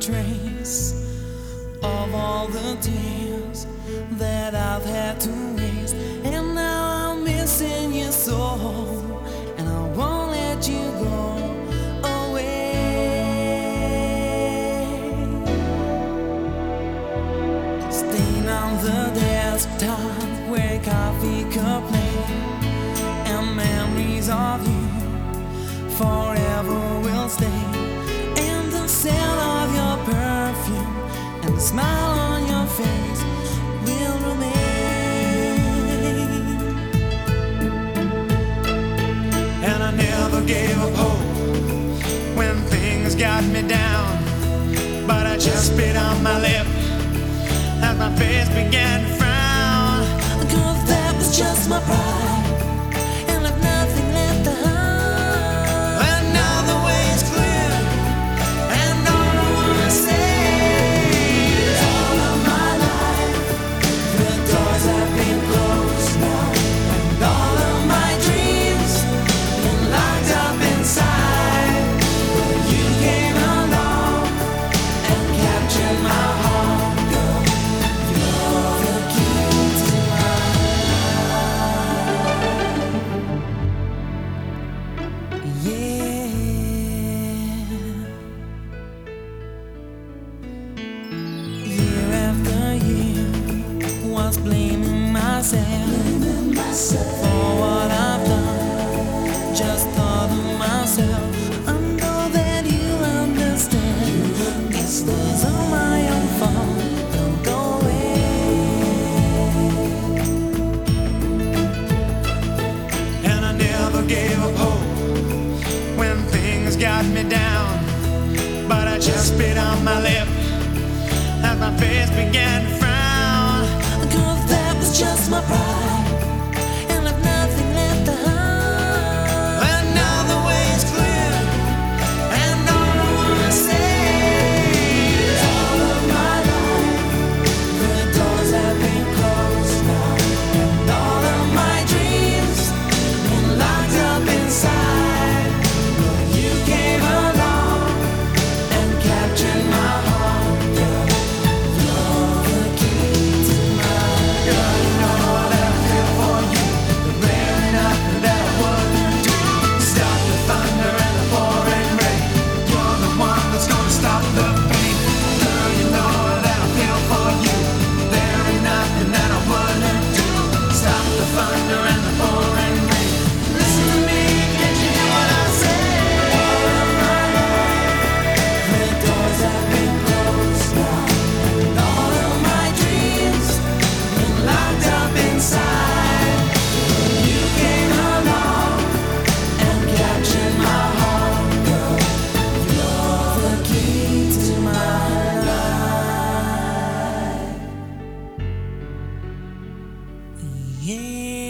trace of all the tears that I've had to waste. And now I'm missing you so, and I won't let you go away. Staying on the desktop where coffee cup and memories of you forever gave up hope when things got me down. But I just bit on my lip as my face began to frown. Cause that was just my pride. Blaming myself, for what I've done. Just myself. I know that you'll understand. This was all my own fault. Don't go away. And I never gave up hope when things got me down. But I just bit on my lip as my face began just my pride. yeah.